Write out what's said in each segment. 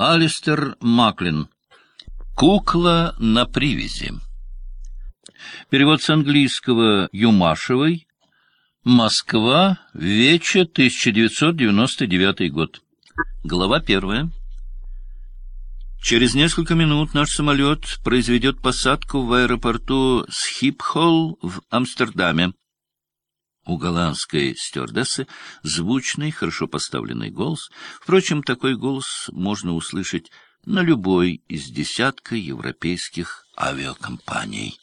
Алистер Маклин. Кукла на привязи. Перевод с английского Юмашевой. Москва. Вече, 1999 год. Глава первая. Через несколько минут наш самолет произведет посадку в аэропорту Схипхолл в Амстердаме. У голландской стюардессы звучный, хорошо поставленный голос. Впрочем, такой голос можно услышать на любой из десятка европейских авиакомпаний.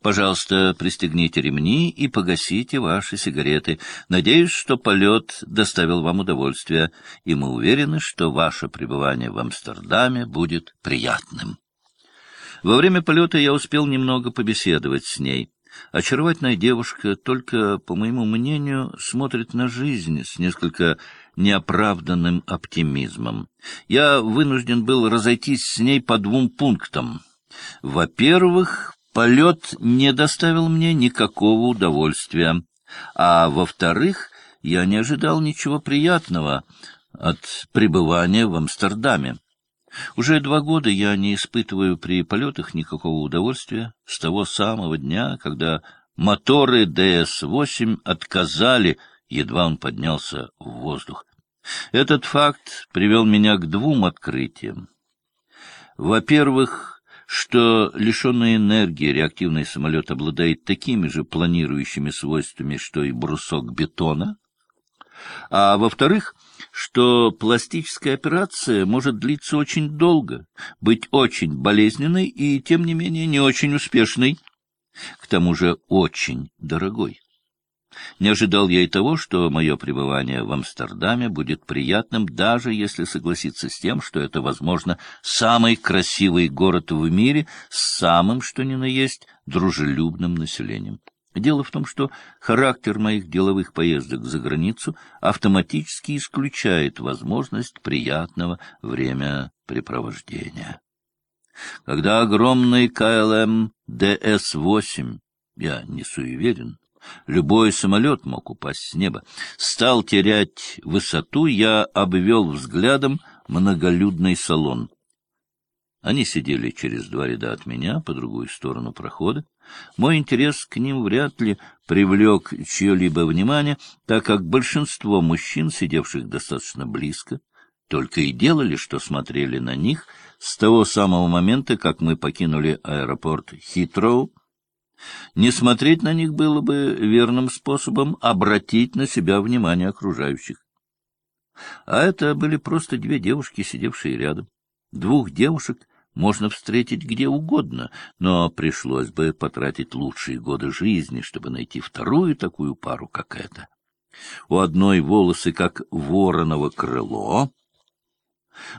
Пожалуйста, пристегните ремни и погасите ваши сигареты. Надеюсь, что полет доставил вам удовольствие, и мы уверены, что ваше пребывание в Амстердаме будет приятным. Во время полета я успел немного побеседовать с ней. Очаровательная девушка только, по моему мнению, смотрит на жизнь с несколько неоправданным оптимизмом. Я вынужден был разойтись с ней по двум пунктам. Во-первых, полет не доставил мне никакого удовольствия, а во-вторых, я не ожидал ничего приятного от пребывания в Амстердаме. Уже два года я не испытываю при полетах никакого удовольствия с того самого дня, когда моторы ДС-8 отказали, едва он поднялся в воздух. Этот факт привел меня к двум открытиям. Во-первых, что лишенный энергии реактивный самолет обладает такими же планирующими свойствами, что и брусок бетона, а во-вторых, что пластическая операция может длиться очень долго, быть очень болезненной и, тем не менее, не очень успешной, к тому же очень дорогой. Не ожидал я и того, что мое пребывание в Амстердаме будет приятным, даже если согласиться с тем, что это, возможно, самый красивый город в мире с самым, что ни на есть, дружелюбным населением. Дело в том, что характер моих деловых поездок за границу автоматически исключает возможность приятного времяпрепровождения. Когда огромный КЛМ ДС-8, я не суеверен, любой самолет мог упасть с неба, стал терять высоту, я обвел взглядом многолюдный салон. Они сидели через два ряда от меня, по другую сторону прохода. Мой интерес к ним вряд ли привлек чье-либо внимание, так как большинство мужчин, сидевших достаточно близко, только и делали, что смотрели на них с того самого момента, как мы покинули аэропорт Хитроу. Не смотреть на них было бы верным способом обратить на себя внимание окружающих. А это были просто две девушки, сидевшие рядом. Двух девушек, можно встретить где угодно, но пришлось бы потратить лучшие годы жизни, чтобы найти вторую такую пару, как эта. У одной волосы, как вороново крыло,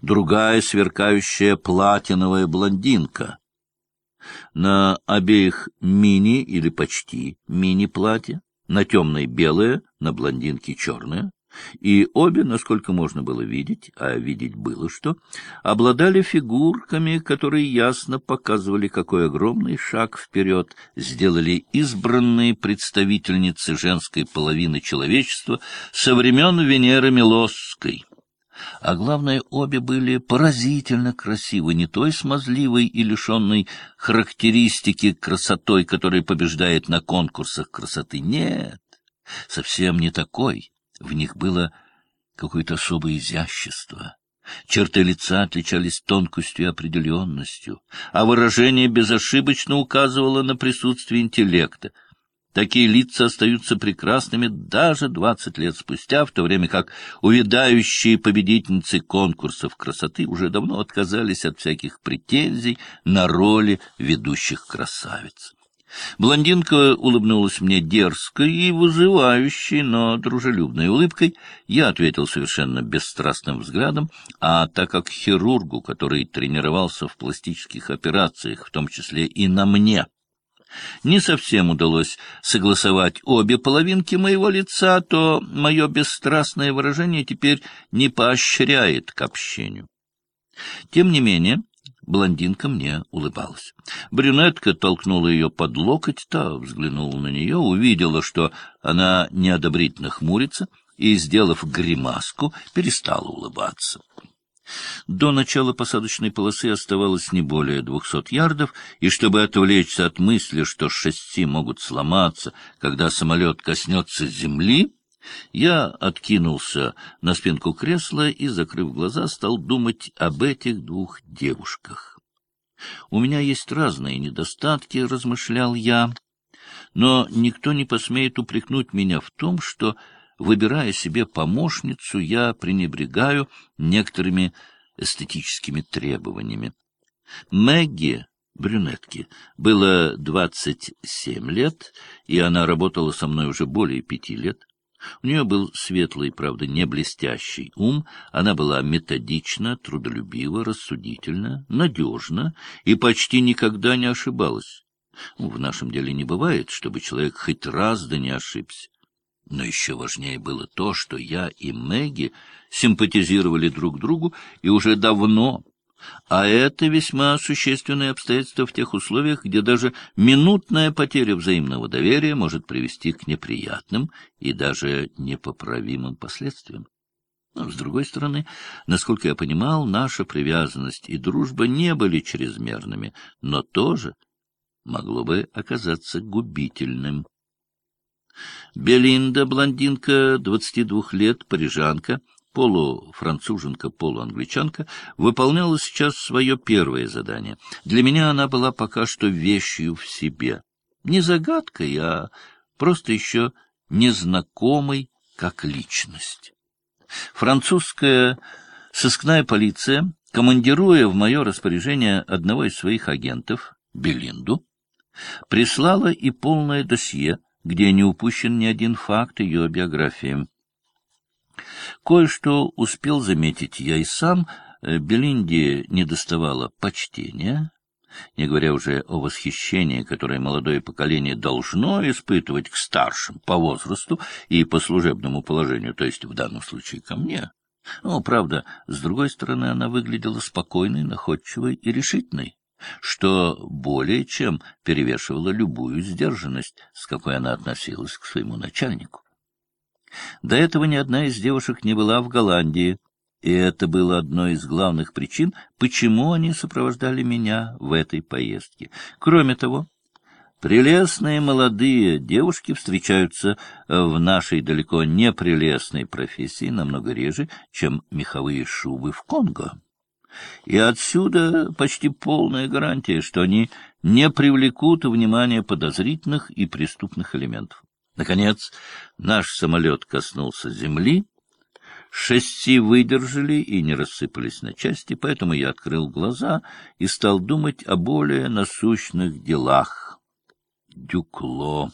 другая сверкающая платиновая блондинка. На обеих мини или почти мини-платье, на темной белое, на блондинке черное и обе, насколько можно было видеть, а видеть было что, обладали фигурками, которые ясно показывали, какой огромный шаг вперед сделали избранные представительницы женской половины человечества со времен Венеры Милосской. А главное, обе были поразительно красивы, не той смазливой и лишенной характеристики красотой, которая побеждает на конкурсах красоты. Нет, совсем не такой в них было какое-то особое изящество. Черты лица отличались тонкостью и определенностью, а выражение безошибочно указывало на присутствие интеллекта. Такие лица остаются прекрасными даже двадцать лет спустя, в то время как увядающие победительницы конкурсов красоты уже давно отказались от всяких претензий на роли ведущих красавиц. Блондинка улыбнулась мне дерзкой и вызывающей, но дружелюбной улыбкой. Я ответил совершенно бесстрастным взглядом, а так как хирургу, который тренировался в пластических операциях, в том числе и на мне, не совсем удалось согласовать обе половинки моего лица, то мое бесстрастное выражение теперь не поощряет к общению. Тем не менее, Блондинка мне улыбалась. Брюнетка толкнула ее под локоть, та взглянула на нее, увидела, что она неодобрительно хмурится, и, сделав гримаску, перестала улыбаться. До начала посадочной полосы оставалось не более двухсот ярдов, и чтобы отвлечься от мысли, что шасси могут сломаться, когда самолет коснется земли, я откинулся на спинку кресла и, закрыв глаза, стал думать об этих двух девушках. У меня есть разные недостатки, — размышлял я, — но никто не посмеет упрекнуть меня в том, что, выбирая себе помощницу, я пренебрегаю некоторыми эстетическими требованиями. Мэгги, брюнетке, было двадцать семь лет, и она работала со мной уже более пяти лет. У нее был светлый, правда, не блестящий ум, она была методична, трудолюбива, рассудительна, надежна и почти никогда не ошибалась. В нашем деле не бывает, чтобы человек хоть раз да не ошибся. Но еще важнее было то, что я и Мэгги симпатизировали друг другу и уже давно, а это весьма существенное обстоятельство в тех условиях, где даже минутная потеря взаимного доверия может привести к неприятным и даже непоправимым последствиям. Но, с другой стороны, насколько я понимал, наша привязанность и дружба не были чрезмерными, но тоже могло бы оказаться губительным. Белинда, блондинка, двадцати двух лет, парижанка, полуфранцуженка, полуангличанка, выполняла сейчас свое первое задание. Для меня она была пока что вещью в себе. Не загадкой, а просто еще незнакомой как личность. Французская сыскная полиция, командируя в мое распоряжение одного из своих агентов, Белинду, прислала и полное досье, где не упущен ни один факт ее биографии. Кое-что успел заметить я и сам. Э, Белинде не доставало почтения, не говоря уже о восхищении, которое молодое поколение должно испытывать к старшим по возрасту и по служебному положению, то есть в данном случае ко мне. Но, правда, с другой стороны, она выглядела спокойной, находчивой и решительной что более чем перевешивало любую сдержанность, с какой она относилась к своему начальнику. До этого ни одна из девушек не была в Голландии, и это было одной из главных причин, почему они сопровождали меня в этой поездке. Кроме того, прелестные молодые девушки встречаются в нашей далеко не прелестной профессии намного реже, чем меховые шубы в Конго. И отсюда почти полная гарантия, что они не привлекут внимания подозрительных и преступных элементов. Наконец, наш самолет коснулся земли, шасси выдержали и не рассыпались на части, поэтому я открыл глаза и стал думать о более насущных делах. Дюкло.